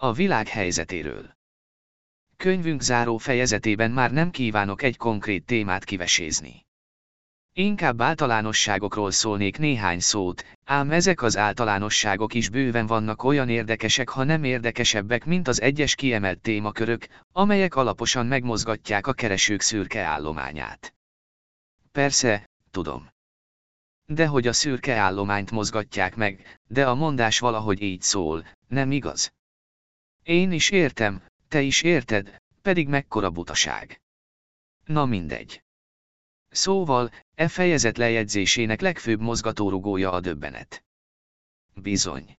A világ helyzetéről. Könyvünk záró fejezetében már nem kívánok egy konkrét témát kivesézni. Inkább általánosságokról szólnék néhány szót, ám ezek az általánosságok is bőven vannak olyan érdekesek, ha nem érdekesebbek, mint az egyes kiemelt témakörök, amelyek alaposan megmozgatják a keresők szürke állományát. Persze, tudom. De hogy a szürke állományt mozgatják meg, de a mondás valahogy így szól, nem igaz? Én is értem, te is érted, pedig mekkora butaság. Na mindegy. Szóval, e fejezet lejegyzésének legfőbb mozgatórugója a döbbenet. Bizony.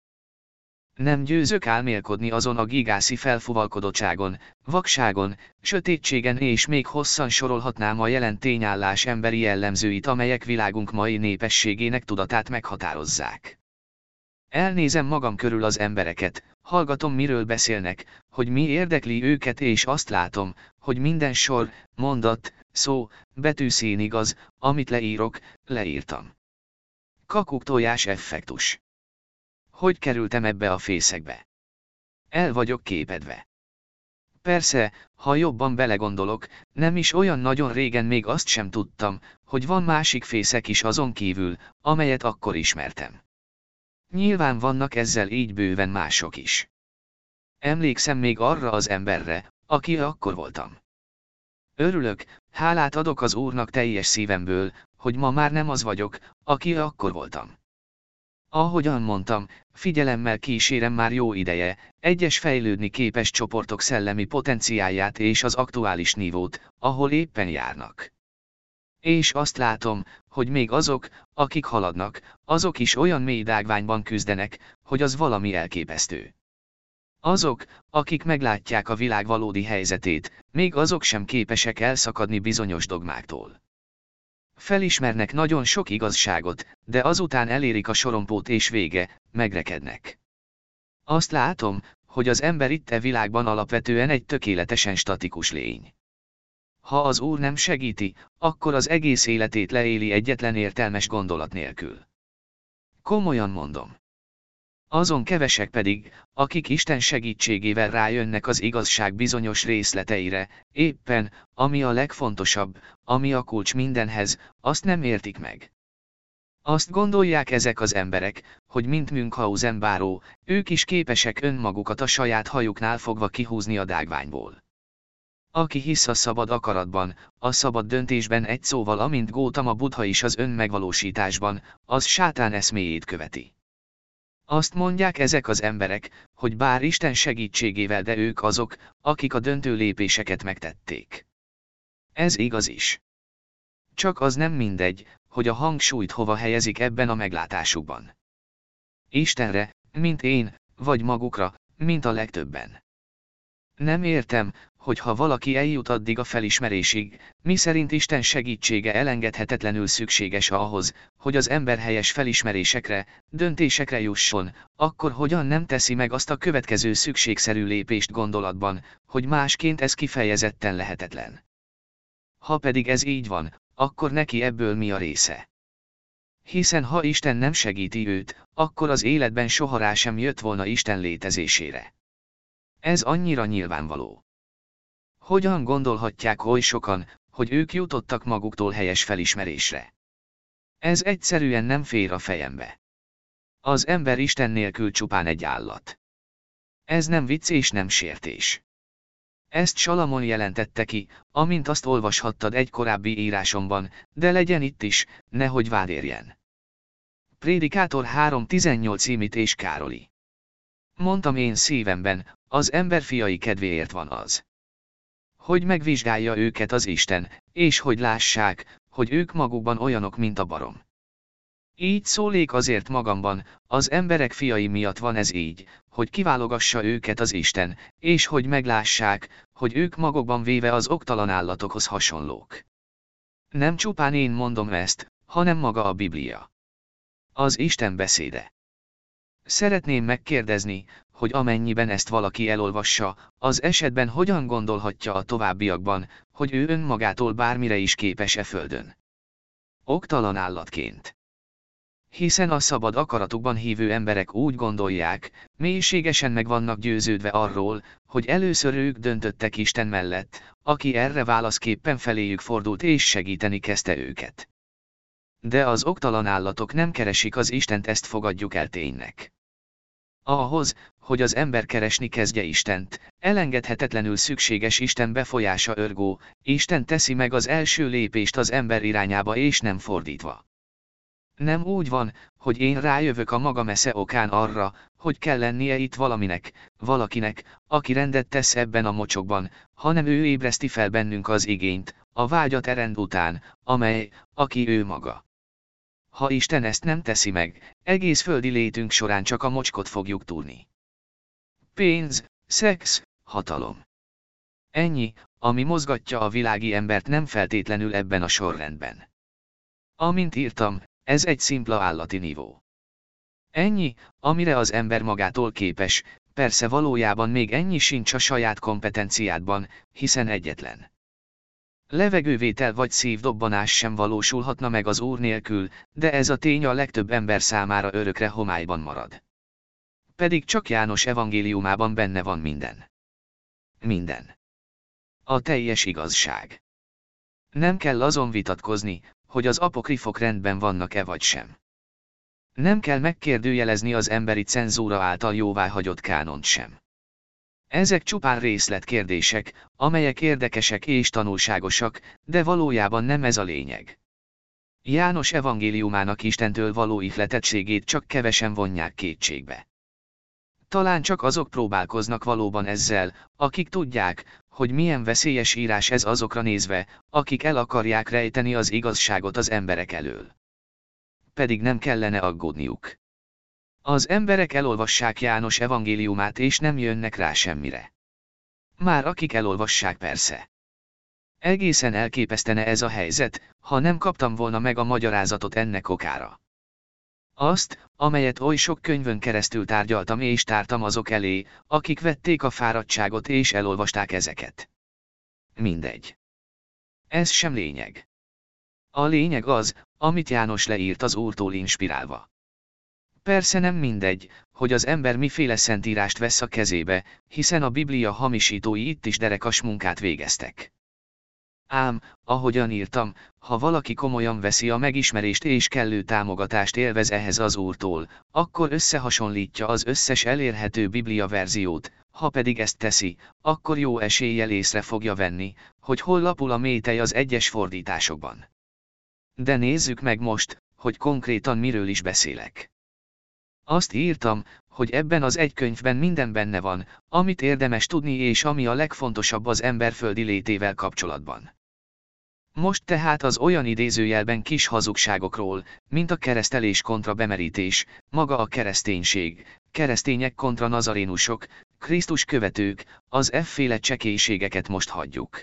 Nem győzök álmélkodni azon a gigászi felfuvalkodottságon, vakságon, sötétségen és még hosszan sorolhatnám a jelen tényállás emberi jellemzőit, amelyek világunk mai népességének tudatát meghatározzák. Elnézem magam körül az embereket, hallgatom miről beszélnek, hogy mi érdekli őket és azt látom, hogy minden sor, mondat, szó, betűszín igaz, amit leírok, leírtam. Kakuk tojás effektus. Hogy kerültem ebbe a fészekbe? El vagyok képedve. Persze, ha jobban belegondolok, nem is olyan nagyon régen még azt sem tudtam, hogy van másik fészek is azon kívül, amelyet akkor ismertem. Nyilván vannak ezzel így bőven mások is. Emlékszem még arra az emberre, aki akkor voltam. Örülök, hálát adok az Úrnak teljes szívemből, hogy ma már nem az vagyok, aki akkor voltam. Ahogyan mondtam, figyelemmel kísérem már jó ideje, egyes fejlődni képes csoportok szellemi potenciáját és az aktuális nívót, ahol éppen járnak. És azt látom, hogy még azok, akik haladnak, azok is olyan mély dágványban küzdenek, hogy az valami elképesztő. Azok, akik meglátják a világ valódi helyzetét, még azok sem képesek elszakadni bizonyos dogmáktól. Felismernek nagyon sok igazságot, de azután elérik a sorompót és vége, megrekednek. Azt látom, hogy az ember itt e világban alapvetően egy tökéletesen statikus lény. Ha az Úr nem segíti, akkor az egész életét leéli egyetlen értelmes gondolat nélkül. Komolyan mondom. Azon kevesek pedig, akik Isten segítségével rájönnek az igazság bizonyos részleteire, éppen, ami a legfontosabb, ami a kulcs mindenhez, azt nem értik meg. Azt gondolják ezek az emberek, hogy mint Münchhausen báró, ők is képesek önmagukat a saját hajuknál fogva kihúzni a dágványból. Aki hisz a szabad akaratban, a szabad döntésben egy szóval amint Gótama Buddha is az önmegvalósításban, az sátán eszméjét követi. Azt mondják ezek az emberek, hogy bár Isten segítségével de ők azok, akik a döntő lépéseket megtették. Ez igaz is. Csak az nem mindegy, hogy a hangsúlyt hova helyezik ebben a meglátásukban. Istenre, mint én, vagy magukra, mint a legtöbben. Nem értem, hogy ha valaki eljut addig a felismerésig, mi szerint Isten segítsége elengedhetetlenül szükséges ahhoz, hogy az ember helyes felismerésekre, döntésekre jusson, akkor hogyan nem teszi meg azt a következő szükségszerű lépést gondolatban, hogy másként ez kifejezetten lehetetlen. Ha pedig ez így van, akkor neki ebből mi a része? Hiszen ha Isten nem segíti őt, akkor az életben soha rá sem jött volna Isten létezésére. Ez annyira nyilvánvaló. Hogyan gondolhatják oly sokan, hogy ők jutottak maguktól helyes felismerésre? Ez egyszerűen nem fér a fejembe. Az ember Isten nélkül csupán egy állat. Ez nem vicc és nem sértés. Ezt Salamon jelentette ki, amint azt olvashattad egy korábbi írásomban, de legyen itt is, nehogy vád érjen. Prédikátor 3.18 Imit és Károli. Mondtam én szívemben, az ember fiai kedvéért van az hogy megvizsgálja őket az Isten, és hogy lássák, hogy ők magukban olyanok, mint a barom. Így szólék azért magamban, az emberek fiai miatt van ez így, hogy kiválogassa őket az Isten, és hogy meglássák, hogy ők magukban véve az oktalan állatokhoz hasonlók. Nem csupán én mondom ezt, hanem maga a Biblia. Az Isten beszéde. Szeretném megkérdezni, hogy amennyiben ezt valaki elolvassa, az esetben hogyan gondolhatja a továbbiakban, hogy ő önmagától bármire is képes e földön. Oktalan állatként. hiszen a szabad akaratukban hívő emberek úgy gondolják, mélységesen meg vannak győződve arról, hogy először ők döntöttek Isten mellett, aki erre válaszképpen feléjük fordult és segíteni kezdte őket. De az oktalan állatok nem keresik az Istent ezt fogadjuk el ténynek. Ahhoz, hogy az ember keresni kezdje Istent, elengedhetetlenül szükséges Isten befolyása örgó, Isten teszi meg az első lépést az ember irányába és nem fordítva. Nem úgy van, hogy én rájövök a maga mesze okán arra, hogy kell lennie itt valaminek, valakinek, aki rendet tesz ebben a mocsokban, hanem ő ébreszti fel bennünk az igényt, a vágyat erend után, amely, aki ő maga. Ha Isten ezt nem teszi meg, egész földi létünk során csak a mocskot fogjuk túlni. Pénz, szex, hatalom. Ennyi, ami mozgatja a világi embert nem feltétlenül ebben a sorrendben. Amint írtam, ez egy szimpla állati nívó. Ennyi, amire az ember magától képes, persze valójában még ennyi sincs a saját kompetenciádban, hiszen egyetlen. Levegővétel vagy szívdobbanás sem valósulhatna meg az Úr nélkül, de ez a tény a legtöbb ember számára örökre homályban marad. Pedig csak János evangéliumában benne van minden. Minden. A teljes igazság. Nem kell azon vitatkozni, hogy az apokrifok rendben vannak-e vagy sem. Nem kell megkérdőjelezni az emberi cenzúra által jóváhagyott kánont sem. Ezek csupán részletkérdések, amelyek érdekesek és tanulságosak, de valójában nem ez a lényeg. János evangéliumának Istentől való ihletettségét csak kevesen vonják kétségbe. Talán csak azok próbálkoznak valóban ezzel, akik tudják, hogy milyen veszélyes írás ez azokra nézve, akik el akarják rejteni az igazságot az emberek elől. Pedig nem kellene aggódniuk. Az emberek elolvassák János evangéliumát és nem jönnek rá semmire. Már akik elolvassák persze. Egészen elképesztene ez a helyzet, ha nem kaptam volna meg a magyarázatot ennek okára. Azt, amelyet oly sok könyvön keresztül tárgyaltam és tártam azok elé, akik vették a fáradtságot és elolvasták ezeket. Mindegy. Ez sem lényeg. A lényeg az, amit János leírt az Úrtól inspirálva. Persze nem mindegy, hogy az ember miféle szentírást vesz a kezébe, hiszen a Biblia hamisítói itt is derekas munkát végeztek. Ám, ahogyan írtam, ha valaki komolyan veszi a megismerést és kellő támogatást élvez ehhez az úrtól, akkor összehasonlítja az összes elérhető Biblia verziót, ha pedig ezt teszi, akkor jó eséllyel észre fogja venni, hogy hol lapul a métej az egyes fordításokban. De nézzük meg most, hogy konkrétan miről is beszélek. Azt írtam, hogy ebben az egy könyvben minden benne van, amit érdemes tudni és ami a legfontosabb az ember földi létével kapcsolatban. Most tehát az olyan idézőjelben kis hazugságokról, mint a keresztelés kontra bemerítés, maga a kereszténység, keresztények kontra nazarénusok, Krisztus követők, az efféle csekélységeket most hagyjuk.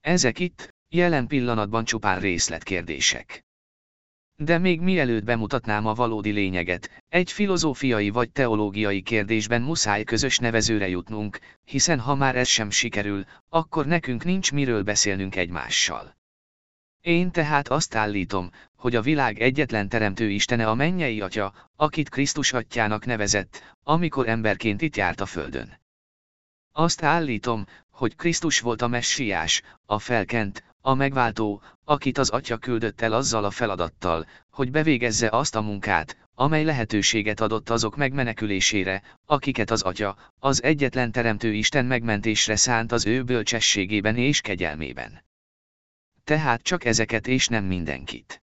Ezek itt, jelen pillanatban csupán részletkérdések. De még mielőtt bemutatnám a valódi lényeget, egy filozófiai vagy teológiai kérdésben muszáj közös nevezőre jutnunk, hiszen ha már ez sem sikerül, akkor nekünk nincs miről beszélnünk egymással. Én tehát azt állítom, hogy a világ egyetlen teremtő Istene a mennyei Atya, akit Krisztus atyának nevezett, amikor emberként itt járt a földön. Azt állítom, hogy Krisztus volt a messiás, a felkent, a megváltó, akit az atya küldött el azzal a feladattal, hogy bevégezze azt a munkát, amely lehetőséget adott azok megmenekülésére, akiket az atya, az egyetlen teremtő Isten megmentésre szánt az ő bölcsességében és kegyelmében. Tehát csak ezeket és nem mindenkit.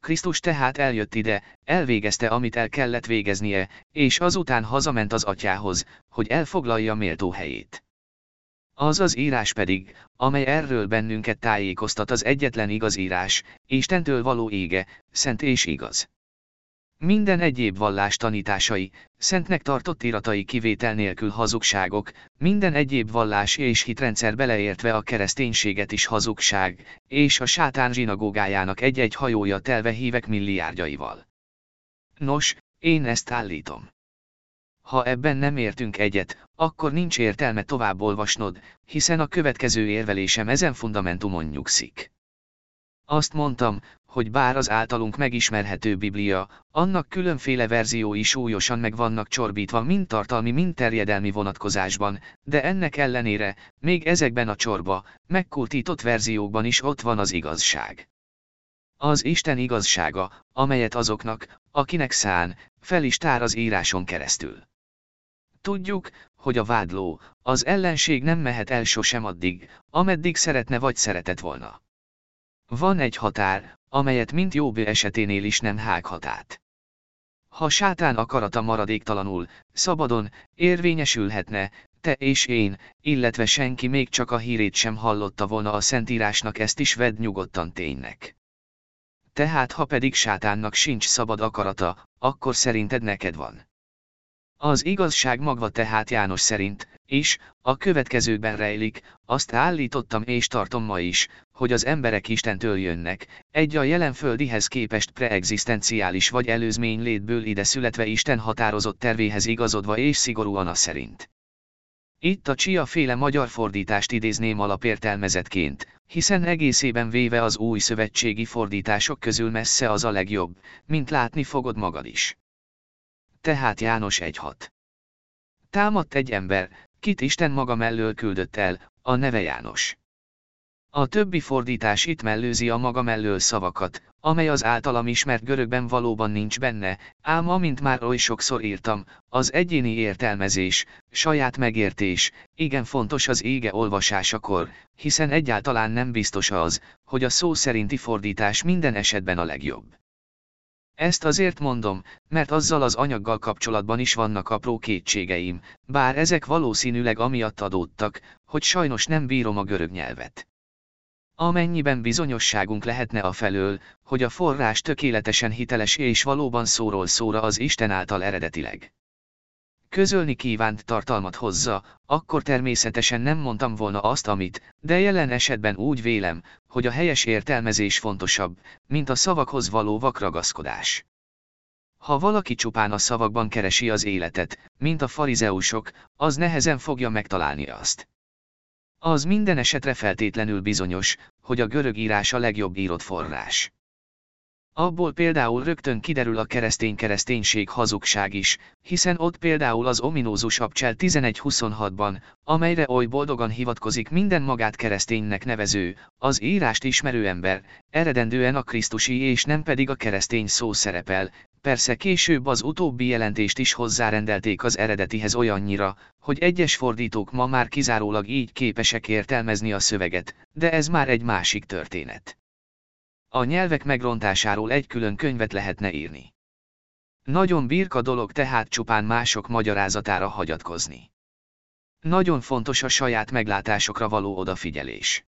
Krisztus tehát eljött ide, elvégezte amit el kellett végeznie, és azután hazament az atyához, hogy elfoglalja méltó helyét. Az az írás pedig, amely erről bennünket tájékoztat az egyetlen igaz írás, Istentől való ége, szent és igaz. Minden egyéb vallás tanításai, szentnek tartott iratai kivétel nélkül hazugságok, minden egyéb vallás és hitrendszer beleértve a kereszténységet is hazugság, és a sátán zsinagógájának egy-egy hajója telve hívek milliárdjaival. Nos, én ezt állítom. Ha ebben nem értünk egyet, akkor nincs értelme tovább olvasnod, hiszen a következő érvelésem ezen fundamentumon nyugszik. Azt mondtam, hogy bár az általunk megismerhető Biblia, annak különféle verziói súlyosan meg vannak csorbítva mind tartalmi, mind terjedelmi vonatkozásban, de ennek ellenére, még ezekben a csorba, megkultított verziókban is ott van az igazság. Az Isten igazsága, amelyet azoknak, akinek szán, fel is tár az íráson keresztül. Tudjuk, hogy a vádló, az ellenség nem mehet el sosem addig, ameddig szeretne vagy szeretett volna. Van egy határ, amelyet mint Jobb eseténél is nem hághat át. Ha sátán akarata maradéktalanul, szabadon, érvényesülhetne, te és én, illetve senki még csak a hírét sem hallotta volna a Szentírásnak ezt is vedd nyugodtan ténynek. Tehát ha pedig sátánnak sincs szabad akarata, akkor szerinted neked van. Az igazság magva tehát János szerint, is, a következőben rejlik, azt állítottam és tartom ma is, hogy az emberek Istentől jönnek, egy a jelen földihez képest preexisztenciális vagy előzmény létből ide születve Isten határozott tervéhez igazodva és szigorúan a szerint. Itt a Csia féle magyar fordítást idézném alapértelmezetként, hiszen egészében véve az új szövetségi fordítások közül messze az a legjobb, mint látni fogod magad is. Tehát János 1.6. Támadt egy ember, kit Isten maga mellől küldött el, a neve János. A többi fordítás itt mellőzi a maga mellől szavakat, amely az általam ismert görögben valóban nincs benne, ám amint már oly sokszor írtam, az egyéni értelmezés, saját megértés, igen fontos az ége olvasásakor, hiszen egyáltalán nem biztos az, hogy a szó szerinti fordítás minden esetben a legjobb. Ezt azért mondom, mert azzal az anyaggal kapcsolatban is vannak apró kétségeim, bár ezek valószínűleg amiatt adódtak, hogy sajnos nem bírom a görög nyelvet. Amennyiben bizonyosságunk lehetne a felől, hogy a forrás tökéletesen hiteles és valóban szóról szóra az Isten által eredetileg közölni kívánt tartalmat hozza, akkor természetesen nem mondtam volna azt, amit, de jelen esetben úgy vélem, hogy a helyes értelmezés fontosabb, mint a szavakhoz való vakragaszkodás. Ha valaki csupán a szavakban keresi az életet, mint a farizeusok, az nehezen fogja megtalálni azt. Az minden esetre feltétlenül bizonyos, hogy a görög írás a legjobb írott forrás. Abból például rögtön kiderül a keresztény-kereszténység hazugság is, hiszen ott például az ominózus Abcsel 11.26-ban, amelyre oly boldogan hivatkozik minden magát kereszténynek nevező, az írást ismerő ember, eredendően a Krisztusi és nem pedig a keresztény szó szerepel, persze később az utóbbi jelentést is hozzárendelték az eredetihez olyannyira, hogy egyes fordítók ma már kizárólag így képesek értelmezni a szöveget, de ez már egy másik történet. A nyelvek megrontásáról egy külön könyvet lehetne írni. Nagyon birka dolog tehát csupán mások magyarázatára hagyatkozni. Nagyon fontos a saját meglátásokra való odafigyelés.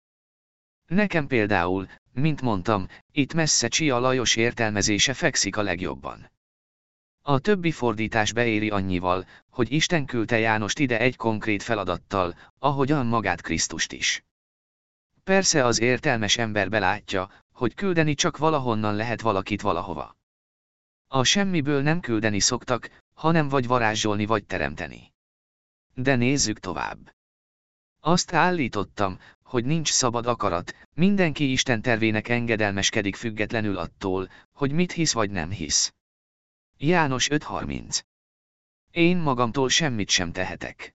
Nekem például, mint mondtam, itt messze Csia Lajos értelmezése fekszik a legjobban. A többi fordítás beéri annyival, hogy Isten küldte Jánost ide egy konkrét feladattal, ahogyan magát Krisztust is. Persze az értelmes ember belátja, hogy küldeni csak valahonnan lehet valakit valahova. A semmiből nem küldeni szoktak, hanem vagy varázsolni vagy teremteni. De nézzük tovább. Azt állítottam, hogy nincs szabad akarat, mindenki Isten tervének engedelmeskedik függetlenül attól, hogy mit hisz vagy nem hisz. János 5.30 Én magamtól semmit sem tehetek.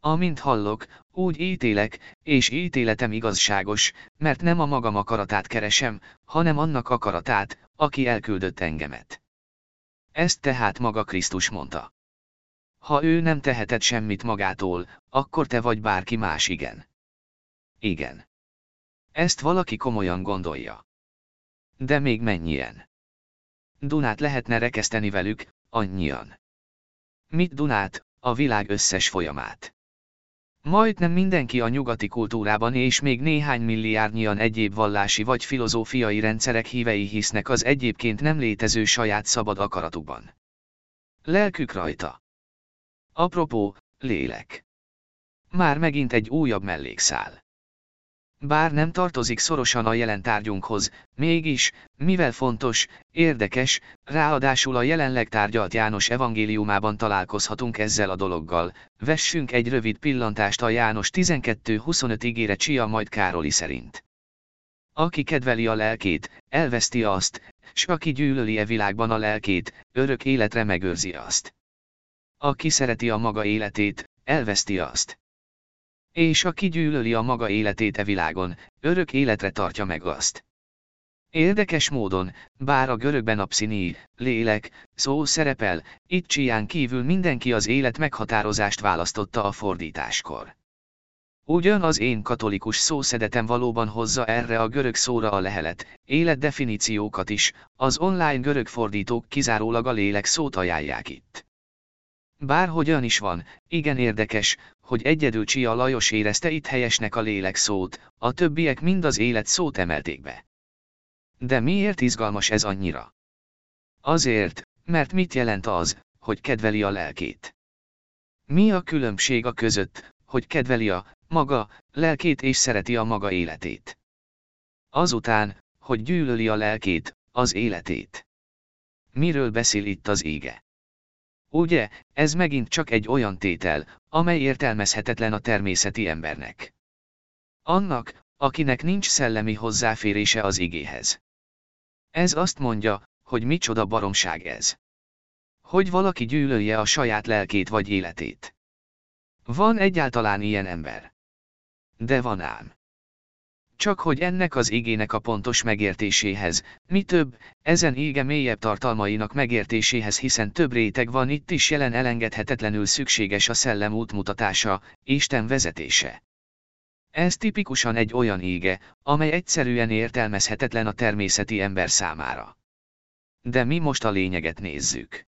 Amint hallok, úgy ítélek, és ítéletem igazságos, mert nem a magam akaratát keresem, hanem annak akaratát, aki elküldött engemet. Ezt tehát maga Krisztus mondta. Ha ő nem tehetett semmit magától, akkor te vagy bárki más igen. Igen. Ezt valaki komolyan gondolja. De még mennyien? Dunát lehetne rekeszteni velük, annyian. Mit Dunát, a világ összes folyamát. Majdnem mindenki a nyugati kultúrában és még néhány milliárdnyian egyéb vallási vagy filozófiai rendszerek hívei hisznek az egyébként nem létező saját szabad akaratukban. Lelkük rajta. Apropó, lélek. Már megint egy újabb mellékszál. Bár nem tartozik szorosan a jelen tárgyunkhoz, mégis, mivel fontos, érdekes, ráadásul a jelenleg tárgyalt János evangéliumában találkozhatunk ezzel a dologgal, vessünk egy rövid pillantást a János 12.25 ígére Csia majd Károli szerint. Aki kedveli a lelkét, elveszti azt, s aki gyűlöli e világban a lelkét, örök életre megőrzi azt. Aki szereti a maga életét, elveszti azt. És aki gyűlöli a maga életét e világon, örök életre tartja meg azt. Érdekes módon, bár a görögben a pszini, lélek, szó szerepel, itt csián kívül mindenki az élet meghatározást választotta a fordításkor. Ugyan az én katolikus szószedetem valóban hozza erre a görög szóra a lehelet, életdefiníciókat is, az online görög fordítók kizárólag a lélek szót ajánlják itt. Bárhogyan is van, igen érdekes, hogy egyedül Csia Lajos érezte itt helyesnek a lélek szót, a többiek mind az élet szót emelték be. De miért izgalmas ez annyira? Azért, mert mit jelent az, hogy kedveli a lelkét? Mi a különbség a között, hogy kedveli a maga lelkét és szereti a maga életét? Azután, hogy gyűlöli a lelkét, az életét. Miről beszél itt az ége? Ugye, ez megint csak egy olyan tétel, amely értelmezhetetlen a természeti embernek. Annak, akinek nincs szellemi hozzáférése az igéhez. Ez azt mondja, hogy micsoda baromság ez. Hogy valaki gyűlölje a saját lelkét vagy életét. Van egyáltalán ilyen ember. De van ám. Csak hogy ennek az igének a pontos megértéséhez, mi több, ezen ége mélyebb tartalmainak megértéséhez hiszen több réteg van itt is jelen elengedhetetlenül szükséges a szellem útmutatása, Isten vezetése. Ez tipikusan egy olyan ége, amely egyszerűen értelmezhetetlen a természeti ember számára. De mi most a lényeget nézzük.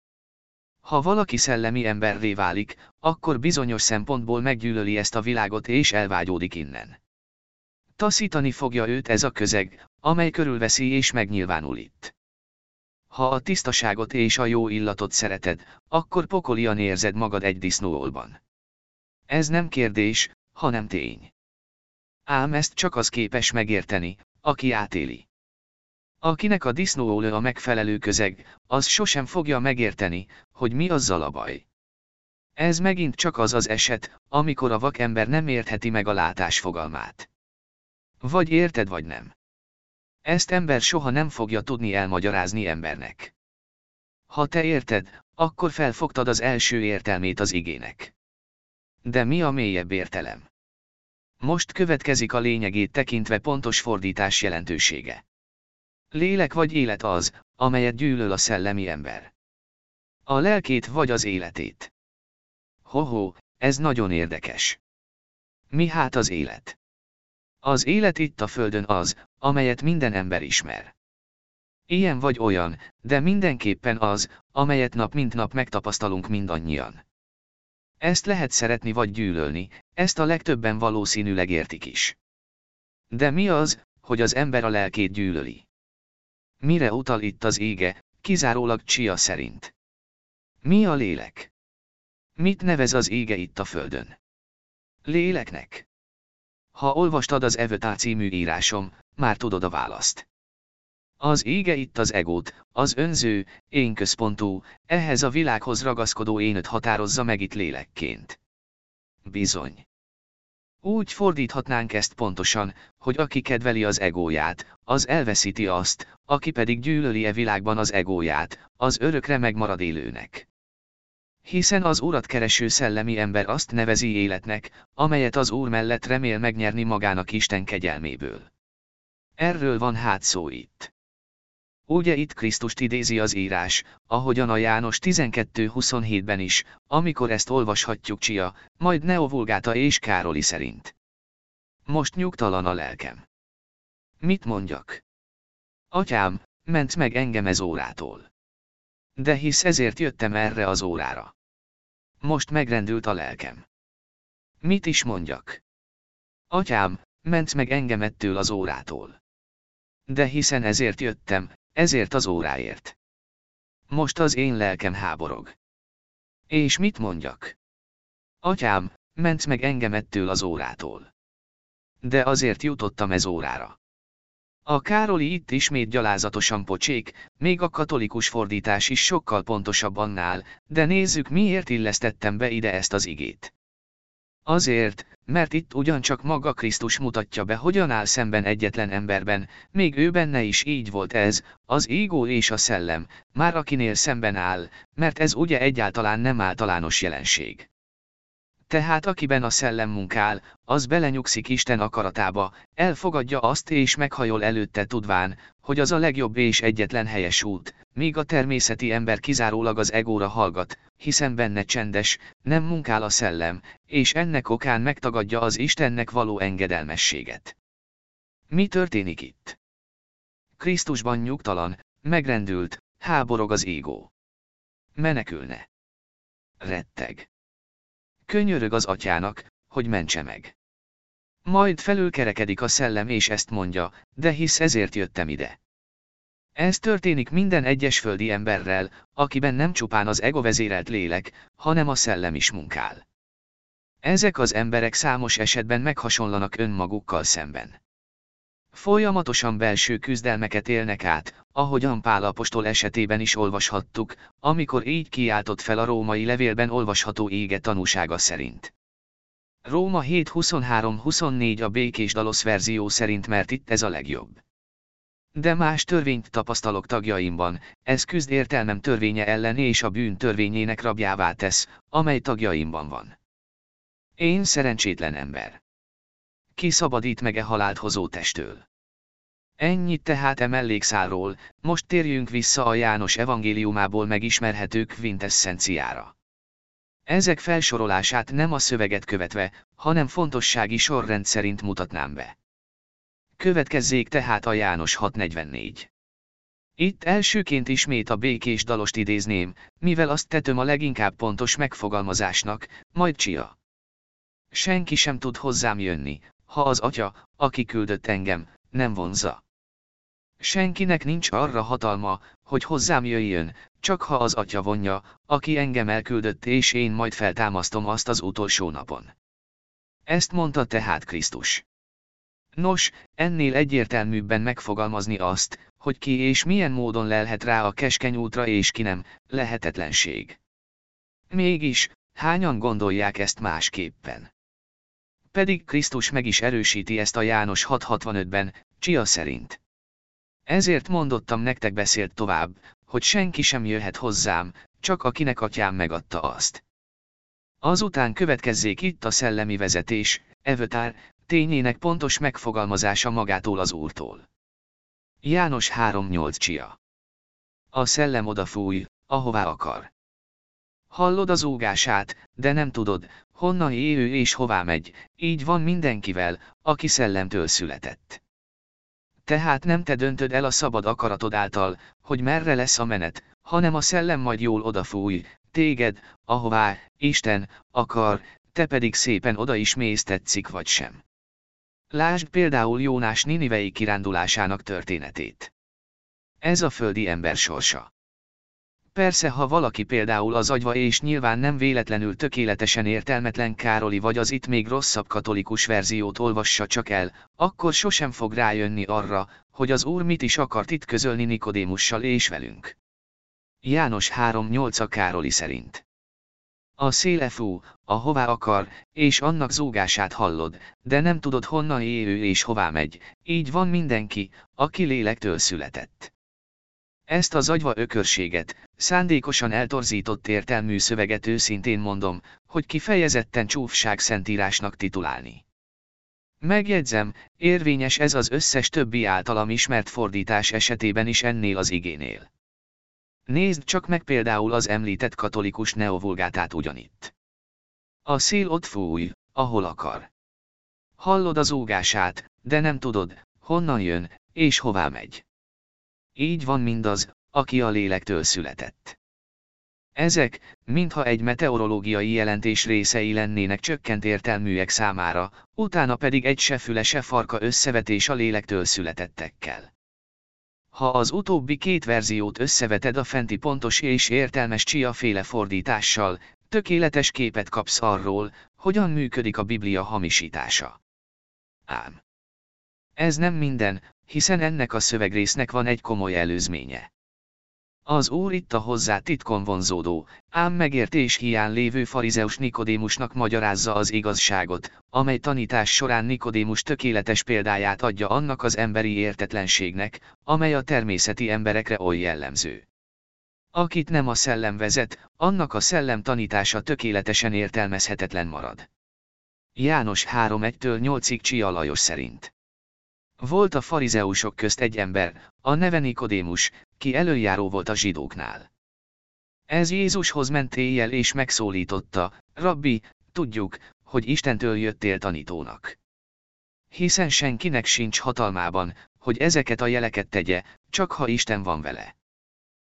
Ha valaki szellemi emberré válik, akkor bizonyos szempontból meggyűlöli ezt a világot és elvágyódik innen. Taszítani fogja őt ez a közeg, amely körülveszi és megnyilvánul itt. Ha a tisztaságot és a jó illatot szereted, akkor pokolian érzed magad egy disznóolban. Ez nem kérdés, hanem tény. Ám ezt csak az képes megérteni, aki átéli. Akinek a disznóolő a megfelelő közeg, az sosem fogja megérteni, hogy mi azzal a baj. Ez megint csak az az eset, amikor a vakember nem értheti meg a látás fogalmát. Vagy érted vagy nem. Ezt ember soha nem fogja tudni elmagyarázni embernek. Ha te érted, akkor felfogtad az első értelmét az igének. De mi a mélyebb értelem? Most következik a lényegét tekintve pontos fordítás jelentősége. Lélek vagy élet az, amelyet gyűlöl a szellemi ember. A lelkét vagy az életét. Hoho, ez nagyon érdekes. Mi hát az élet? Az élet itt a földön az, amelyet minden ember ismer. Ilyen vagy olyan, de mindenképpen az, amelyet nap mint nap megtapasztalunk mindannyian. Ezt lehet szeretni vagy gyűlölni, ezt a legtöbben valószínűleg értik is. De mi az, hogy az ember a lelkét gyűlöli? Mire utal itt az ége, kizárólag Csia szerint? Mi a lélek? Mit nevez az ége itt a földön? Léleknek. Ha olvastad az Evötá című írásom, már tudod a választ. Az ége itt az egót, az önző, én központú, ehhez a világhoz ragaszkodó énöt határozza meg itt lélekként. Bizony. Úgy fordíthatnánk ezt pontosan, hogy aki kedveli az egóját, az elveszíti azt, aki pedig gyűlöli e világban az egóját, az örökre megmarad élőnek. Hiszen az urat kereső szellemi ember azt nevezi életnek, amelyet az úr mellett remél megnyerni magának Isten kegyelméből. Erről van hát szó itt. Ugye itt Krisztust idézi az írás, ahogyan a János 12.27-ben is, amikor ezt olvashatjuk Csia, majd Neovulgáta és Károli szerint. Most nyugtalan a lelkem. Mit mondjak? Atyám, ment meg engem ez órától. De hisz ezért jöttem erre az órára. Most megrendült a lelkem. Mit is mondjak? Atyám, ment meg engem ettől az órától. De hiszen ezért jöttem, ezért az óráért. Most az én lelkem háborog. És mit mondjak? Atyám, ment meg engem ettől az órától. De azért jutottam ez órára. A Károli itt ismét gyalázatosan pocsék, még a katolikus fordítás is sokkal pontosabb annál, de nézzük miért illesztettem be ide ezt az igét. Azért, mert itt ugyancsak maga Krisztus mutatja be hogyan áll szemben egyetlen emberben, még ő benne is így volt ez, az égó és a szellem, már akinél szemben áll, mert ez ugye egyáltalán nem általános jelenség. Tehát akiben a szellem munkál, az belenyugszik Isten akaratába, elfogadja azt és meghajol előtte tudván, hogy az a legjobb és egyetlen helyes út, míg a természeti ember kizárólag az egóra hallgat, hiszen benne csendes, nem munkál a szellem, és ennek okán megtagadja az Istennek való engedelmességet. Mi történik itt? Krisztusban nyugtalan, megrendült, háborog az égó. Menekülne. Retteg. Könyörög az atyának, hogy mentse meg. Majd felülkerekedik a szellem és ezt mondja, de hisz ezért jöttem ide. Ez történik minden egyes földi emberrel, akiben nem csupán az ego vezérelt lélek, hanem a szellem is munkál. Ezek az emberek számos esetben meghasonlanak önmagukkal szemben. Folyamatosan belső küzdelmeket élnek át, ahogyan Pál apostol esetében is olvashattuk, amikor így kiáltott fel a római levélben olvasható ége tanúsága szerint. Róma 7.23-24 a békés dalosz verzió szerint mert itt ez a legjobb. De más törvényt tapasztalok tagjaimban, ez küzd értelmem törvénye ellen és a bűn törvényének rabjává tesz, amely tagjaimban van. Én szerencsétlen ember. Ki szabadít meg e halált hozó testtől? Ennyit tehát e mellékszálról, most térjünk vissza a János evangéliumából megismerhető quintesszenciára. Ezek felsorolását nem a szöveget követve, hanem fontossági sorrend szerint mutatnám be. Következzék tehát a János 644. Itt elsőként ismét a békés dalost idézném, mivel azt tetöm a leginkább pontos megfogalmazásnak, majd csia. Senki sem tud hozzám jönni, ha az atya, aki küldött engem, nem vonza. Senkinek nincs arra hatalma, hogy hozzám jöjjön, csak ha az atya vonja, aki engem elküldött és én majd feltámasztom azt az utolsó napon. Ezt mondta tehát Krisztus. Nos, ennél egyértelműbben megfogalmazni azt, hogy ki és milyen módon lelhet rá a keskeny útra és ki nem, lehetetlenség. Mégis, hányan gondolják ezt másképpen? Pedig Krisztus meg is erősíti ezt a János 6.65-ben, Csia szerint. Ezért mondottam nektek beszélt tovább, hogy senki sem jöhet hozzám, csak akinek atyám megadta azt. Azután következzék itt a szellemi vezetés, evötár, tényének pontos megfogalmazása magától az Úrtól. János 3.8 csia. A szellem odafúj, ahová akar. Hallod az ógását, de nem tudod, honnan élő és hová megy, így van mindenkivel, aki szellemtől született. Tehát nem te döntöd el a szabad akaratod által, hogy merre lesz a menet, hanem a szellem majd jól odafúj, téged, ahová, Isten, akar, te pedig szépen oda is mész tetszik vagy sem. Lásd például Jónás Ninivei kirándulásának történetét. Ez a földi ember sorsa. Persze ha valaki például az agyva és nyilván nem véletlenül tökéletesen értelmetlen Károli vagy az itt még rosszabb katolikus verziót olvassa csak el, akkor sosem fog rájönni arra, hogy az Úr mit is akart itt közölni Nikodémussal és velünk. János 3.8 a Károli szerint. A széle fú, ahová akar, és annak zúgását hallod, de nem tudod honnan élő és hová megy, így van mindenki, aki lélektől született. Ezt az agyva ökörséget, szándékosan eltorzított értelmű szöveget őszintén mondom, hogy kifejezetten csúfság szentírásnak titulálni. Megjegyzem, érvényes ez az összes többi általam ismert fordítás esetében is ennél az igénél. Nézd csak meg például az említett katolikus neovulgátát ugyanitt. A szél ott fúj, ahol akar. Hallod az ógását, de nem tudod, honnan jön, és hová megy. Így van mindaz, aki a lélektől született. Ezek, mintha egy meteorológiai jelentés részei lennének csökkent értelműek számára, utána pedig egy se füle se farka összevetés a lélektől születettekkel. Ha az utóbbi két verziót összeveted a fenti pontos és értelmes csia féle fordítással, tökéletes képet kapsz arról, hogyan működik a Biblia hamisítása. Ám. Ez nem minden, hiszen ennek a szövegrésznek van egy komoly előzménye. Az Úr itt a hozzá titkon vonzódó, ám megértés hiány lévő farizeus Nikodémusnak magyarázza az igazságot, amely tanítás során Nikodémus tökéletes példáját adja annak az emberi értetlenségnek, amely a természeti emberekre oly jellemző. Akit nem a szellem vezet, annak a szellem tanítása tökéletesen értelmezhetetlen marad. János 3.1-től 8-ig Csia Lajos szerint. Volt a farizeusok közt egy ember, a neve Nikodémus, ki előjáró volt a zsidóknál. Ez Jézushoz ment éjjel és megszólította, Rabbi, tudjuk, hogy Istentől jöttél tanítónak. Hiszen senkinek sincs hatalmában, hogy ezeket a jeleket tegye, csak ha Isten van vele.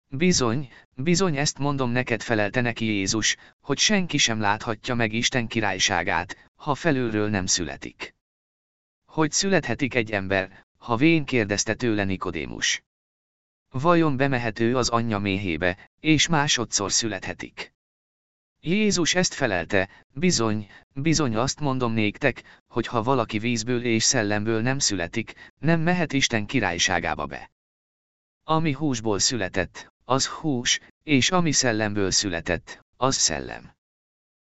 Bizony, bizony ezt mondom neked felelte neki Jézus, hogy senki sem láthatja meg Isten királyságát, ha felülről nem születik. Hogy születhetik egy ember, ha vén kérdezte tőle Nikodémus. Vajon bemehető az anyja méhébe, és másodszor születhetik? Jézus ezt felelte, bizony, bizony azt mondom néktek, hogy ha valaki vízből és szellemből nem születik, nem mehet Isten királyságába be. Ami húsból született, az hús, és ami szellemből született, az szellem.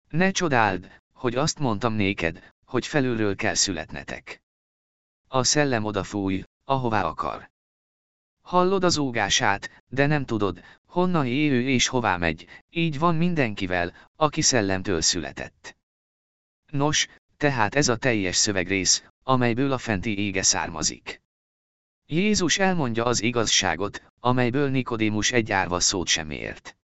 Ne csodáld, hogy azt mondtam néked, hogy felülről kell születnetek. A szellem odafúj, ahová akar. Hallod az ógását, de nem tudod, honnan élő és hová megy, így van mindenkivel, aki szellemtől született. Nos, tehát ez a teljes szövegrész, amelyből a fenti ége származik. Jézus elmondja az igazságot, amelyből Nikodémus egy árva szót sem ért.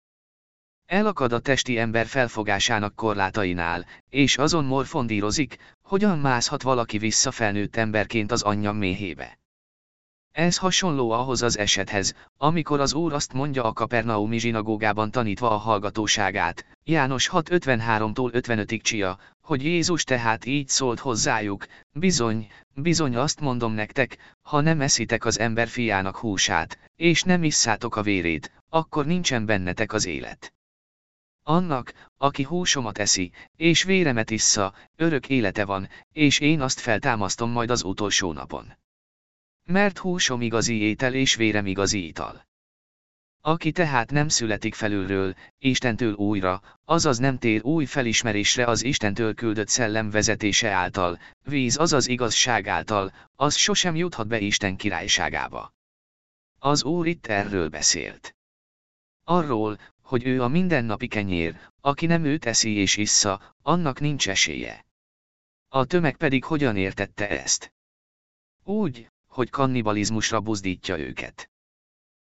Elakad a testi ember felfogásának korlátainál, és azon morfondírozik, hogyan mászhat valaki vissza felnőtt emberként az anyja méhébe. Ez hasonló ahhoz az esethez, amikor az Úr azt mondja a Kapernaumi zsinagógában tanítva a hallgatóságát, János 6.53-tól 55-ig csia, hogy Jézus tehát így szólt hozzájuk, bizony, bizony azt mondom nektek, ha nem eszitek az ember fiának húsát, és nem isszátok a vérét, akkor nincsen bennetek az élet. Annak, aki húsomat eszi, és véremet issza, örök élete van, és én azt feltámasztom majd az utolsó napon. Mert húsom igazi étel és vérem igazi ital. Aki tehát nem születik felülről, Istentől újra, azaz nem tér új felismerésre az Istentől küldött szellem vezetése által, víz azaz igazság által, az sosem juthat be Isten királyságába. Az Úr itt erről beszélt. Arról, hogy ő a mindennapi kenyér, aki nem őt eszi és issza, annak nincs esélye. A tömeg pedig hogyan értette ezt? Úgy, hogy kannibalizmusra buzdítja őket.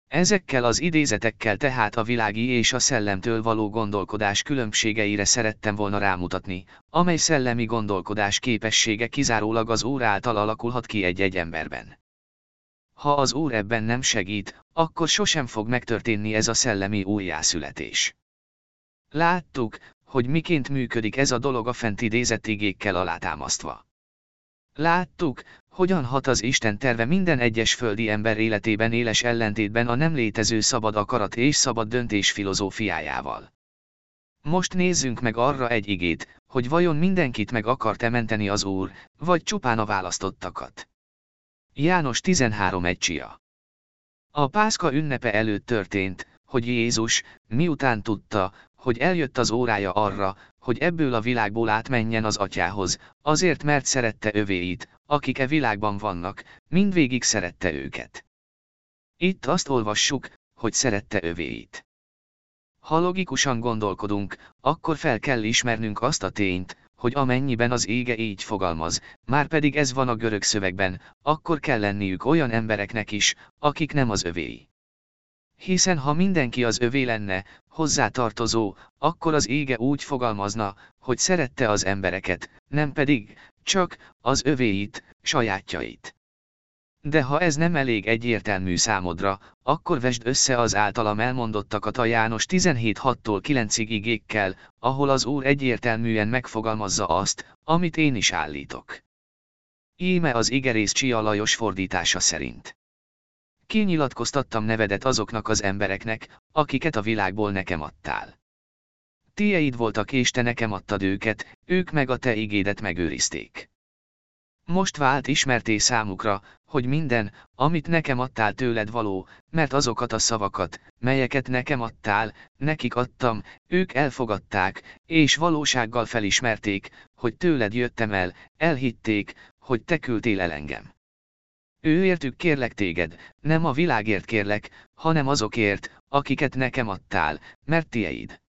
Ezekkel az idézetekkel tehát a világi és a szellemtől való gondolkodás különbségeire szerettem volna rámutatni, amely szellemi gondolkodás képessége kizárólag az Úr által alakulhat ki egy-egy emberben. Ha az Úr ebben nem segít, akkor sosem fog megtörténni ez a szellemi újjászületés. Láttuk, hogy miként működik ez a dolog a fent idézett igékkel alátámasztva. Láttuk, hogyan hat az Isten terve minden egyes földi ember életében éles ellentétben a nem létező szabad akarat és szabad döntés filozófiájával. Most nézzünk meg arra egy igét, hogy vajon mindenkit meg akart-e menteni az Úr, vagy csupán a választottakat. János 13 egy csia. A Pászka ünnepe előtt történt, hogy Jézus, miután tudta, hogy eljött az órája arra, hogy ebből a világból átmenjen az atyához, azért mert szerette övéit, akik e világban vannak, mindvégig szerette őket. Itt azt olvassuk, hogy szerette övéit. Ha logikusan gondolkodunk, akkor fel kell ismernünk azt a tényt, hogy amennyiben az ége így fogalmaz, már pedig ez van a görög szövegben, akkor kell lenniük olyan embereknek is, akik nem az övéi. Hiszen ha mindenki az övé lenne, hozzátartozó, akkor az ége úgy fogalmazna, hogy szerette az embereket, nem pedig, csak, az övéit, sajátjait. De ha ez nem elég egyértelmű számodra, akkor vesd össze az általam elmondottakat a János 17.6-tól 9-ig igékkel, ahol az Úr egyértelműen megfogalmazza azt, amit én is állítok. Íme az igerész Csia Lajos fordítása szerint. Kinyilatkoztattam nevedet azoknak az embereknek, akiket a világból nekem adtál. Tieid voltak és te nekem adtad őket, ők meg a te igédet megőrizték. Most vált ismerté számukra, hogy minden, amit nekem adtál tőled való, mert azokat a szavakat, melyeket nekem adtál, nekik adtam, ők elfogadták, és valósággal felismerték, hogy tőled jöttem el, elhitték, hogy te küldtél el engem. Ő értük kérlek téged, nem a világért kérlek, hanem azokért, akiket nekem adtál, mert tieid.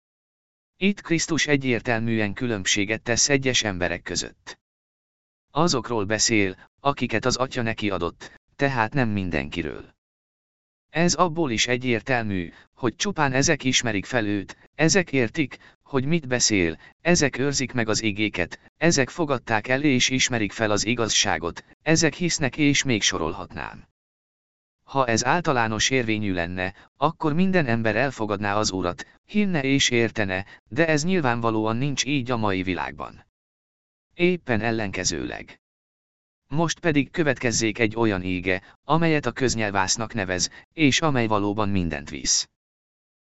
Itt Krisztus egyértelműen különbséget tesz egyes emberek között. Azokról beszél, akiket az atya neki adott, tehát nem mindenkiről. Ez abból is egyértelmű, hogy csupán ezek ismerik fel őt, ezek értik, hogy mit beszél, ezek őrzik meg az igéket, ezek fogadták el és ismerik fel az igazságot, ezek hisznek és még sorolhatnám. Ha ez általános érvényű lenne, akkor minden ember elfogadná az Urat, hinne és értene, de ez nyilvánvalóan nincs így a mai világban. Éppen ellenkezőleg. Most pedig következzék egy olyan ége, amelyet a köznyelvásznak nevez, és amely valóban mindent visz.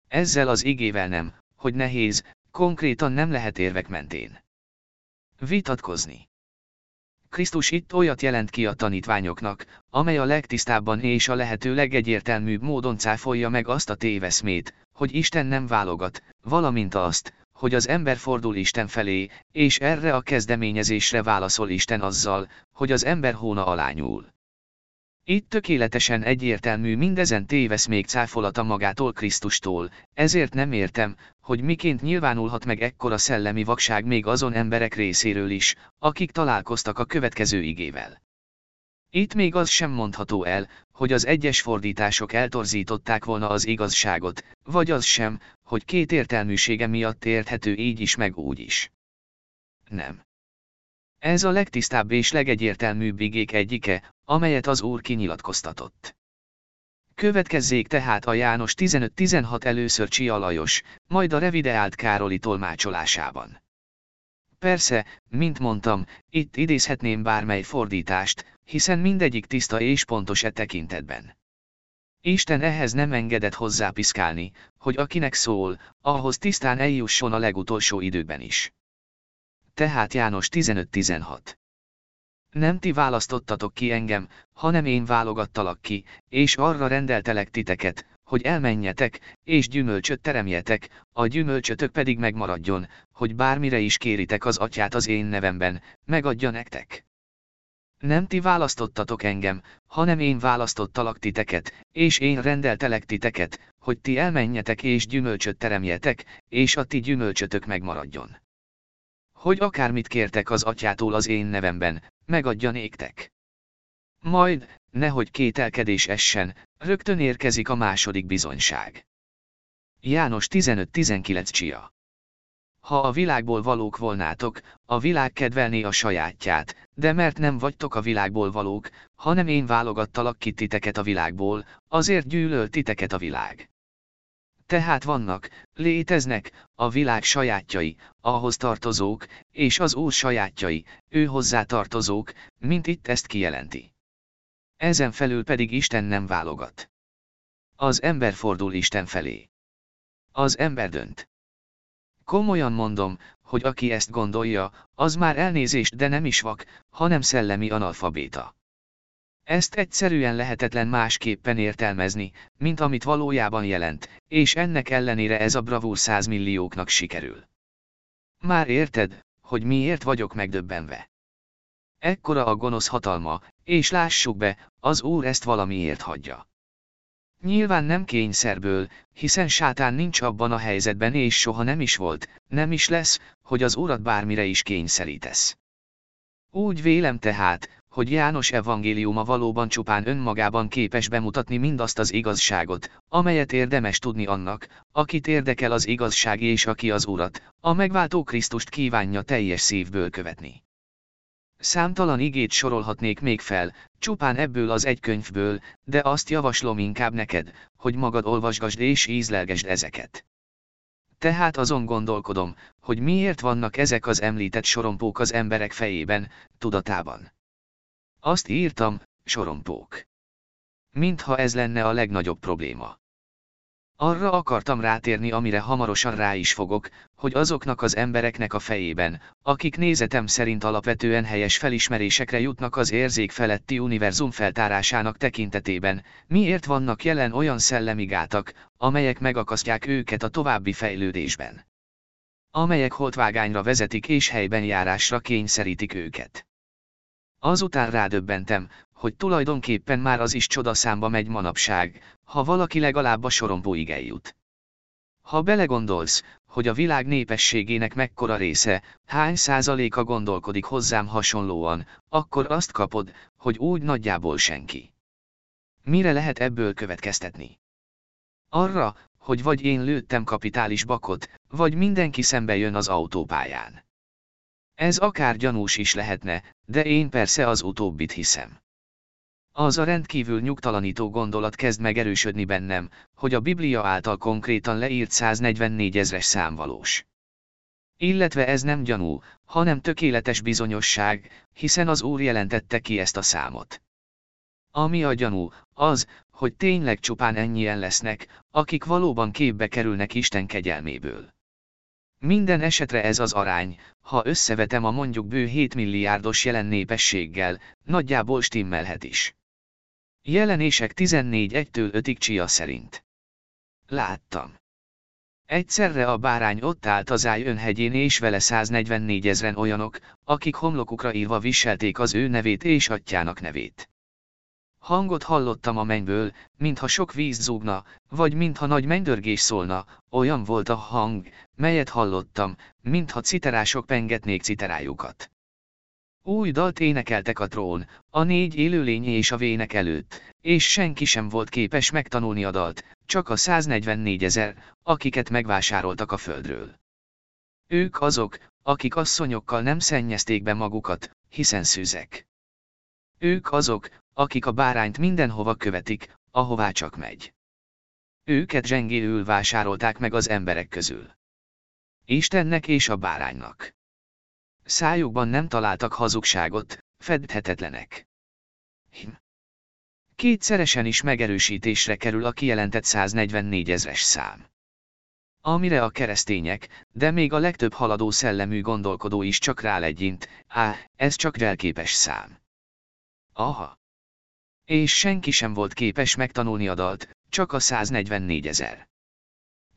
Ezzel az igével nem, hogy nehéz, konkrétan nem lehet érvek mentén. Vitatkozni. Krisztus itt olyat jelent ki a tanítványoknak, amely a legtisztábban és a lehető legegyértelműbb módon cáfolja meg azt a téveszmét, hogy Isten nem válogat, valamint azt, hogy az ember fordul Isten felé, és erre a kezdeményezésre válaszol Isten azzal, hogy az ember hóna alá nyúl. Itt tökéletesen egyértelmű mindezen tévesz még cáfolata magától Krisztustól, ezért nem értem, hogy miként nyilvánulhat meg ekkora szellemi vakság még azon emberek részéről is, akik találkoztak a következő igével. Itt még az sem mondható el, hogy az egyes fordítások eltorzították volna az igazságot, vagy az sem, hogy két értelműsége miatt érthető így is meg úgy is. Nem. Ez a legtisztább és legegyértelműbb igék egyike, amelyet az Úr kinyilatkoztatott. Következzék tehát a János 15-16 először Csia Lajos, majd a revideált Károli tolmácsolásában. Persze, mint mondtam, itt idézhetném bármely fordítást, hiszen mindegyik tiszta és pontos e tekintetben. Isten ehhez nem engedett hozzápiszkálni, hogy akinek szól, ahhoz tisztán eljusson a legutolsó időben is. Tehát János 15-16 Nem ti választottatok ki engem, hanem én válogattalak ki, és arra rendeltelek titeket, hogy elmenjetek, és gyümölcsöt teremjetek, a gyümölcsötök pedig megmaradjon, hogy bármire is kéritek az atyát az én nevemben, megadja nektek. Nem ti választottatok engem, hanem én választottalak titeket, és én rendeltelek titeket, hogy ti elmenjetek és gyümölcsöt teremjetek, és a ti gyümölcsötök megmaradjon. Hogy akármit kértek az atyától az én nevemben, megadja néktek. Majd, nehogy kételkedés essen, rögtön érkezik a második bizonyság. János 15-19 csia. Ha a világból valók volnátok, a világ kedvelné a sajátját, de mert nem vagytok a világból valók, hanem én válogattalak ki titeket a világból, azért gyűlöl titeket a világ. Tehát vannak, léteznek, a világ sajátjai, ahhoz tartozók, és az Úr sajátjai, ő hozzá tartozók, mint itt ezt kijelenti. Ezen felül pedig Isten nem válogat. Az ember fordul Isten felé. Az ember dönt. Komolyan mondom, hogy aki ezt gondolja, az már elnézést de nem is vak, hanem szellemi analfabéta. Ezt egyszerűen lehetetlen másképpen értelmezni, mint amit valójában jelent, és ennek ellenére ez a bravúr százmillióknak sikerül. Már érted, hogy miért vagyok megdöbbenve. Ekkora a gonosz hatalma, és lássuk be, az Úr ezt valamiért hagyja. Nyilván nem kényszerből, hiszen sátán nincs abban a helyzetben és soha nem is volt, nem is lesz, hogy az Urat bármire is kényszerítesz. Úgy vélem tehát, hogy János evangéliuma valóban csupán önmagában képes bemutatni mindazt az igazságot, amelyet érdemes tudni annak, akit érdekel az igazság és aki az Urat, a megváltó Krisztust kívánja teljes szívből követni. Számtalan igét sorolhatnék még fel, csupán ebből az egy könyvből, de azt javaslom inkább neked, hogy magad olvasgasd és ízlelgesd ezeket. Tehát azon gondolkodom, hogy miért vannak ezek az említett sorompók az emberek fejében, tudatában. Azt írtam, sorompók. Mintha ez lenne a legnagyobb probléma. Arra akartam rátérni, amire hamarosan rá is fogok, hogy azoknak az embereknek a fejében, akik nézetem szerint alapvetően helyes felismerésekre jutnak az érzék feletti univerzum feltárásának tekintetében, miért vannak jelen olyan szellemi gátak, amelyek megakasztják őket a további fejlődésben. Amelyek holtvágányra vezetik és helyben járásra kényszerítik őket. Azután rádöbbentem, hogy tulajdonképpen már az is csodaszámba megy manapság, ha valaki legalább a sorompóig eljut. Ha belegondolsz, hogy a világ népességének mekkora része, hány százaléka gondolkodik hozzám hasonlóan, akkor azt kapod, hogy úgy nagyjából senki. Mire lehet ebből következtetni? Arra, hogy vagy én lőttem kapitális bakot, vagy mindenki szembe jön az autópályán. Ez akár gyanús is lehetne, de én persze az utóbbit hiszem. Az a rendkívül nyugtalanító gondolat kezd megerősödni bennem, hogy a Biblia által konkrétan leírt 144 ezres szám valós. Illetve ez nem gyanú, hanem tökéletes bizonyosság, hiszen az Úr jelentette ki ezt a számot. Ami a gyanú, az, hogy tényleg csupán ennyien lesznek, akik valóban képbe kerülnek Isten kegyelméből. Minden esetre ez az arány, ha összevetem a mondjuk bő 7 milliárdos jelen népességgel, nagyjából stimmelhet is. Jelenések 14.1-től 5-ig Csia szerint. Láttam. Egyszerre a bárány ott állt az áj önhegyén és vele 144 ezren olyanok, akik homlokukra írva viselték az ő nevét és atyának nevét. Hangot hallottam a mennyből, mintha sok víz zúgna, vagy mintha nagy mennydörgés szólna, olyan volt a hang, melyet hallottam, mintha citerások pengetnék citerájukat. Új dalt énekeltek a trón, a négy élőlény és a vének előtt, és senki sem volt képes megtanulni a dalt, csak a 144 ezer, akiket megvásároltak a földről. Ők azok, akik asszonyokkal nem szennyezték be magukat, hiszen szűzek. Ők azok, akik a bárányt mindenhova követik, ahová csak megy. Őket zsengélül vásárolták meg az emberek közül. Istennek és a báránynak. Szájukban nem találtak hazugságot, fedhetetlenek. Hm. Kétszeresen is megerősítésre kerül a kijelentett 144 ezres szám. Amire a keresztények, de még a legtöbb haladó szellemű gondolkodó is csak rálegyint, á, ez csak relképes szám. Aha. És senki sem volt képes megtanulni a dalt, csak a 144 ezer.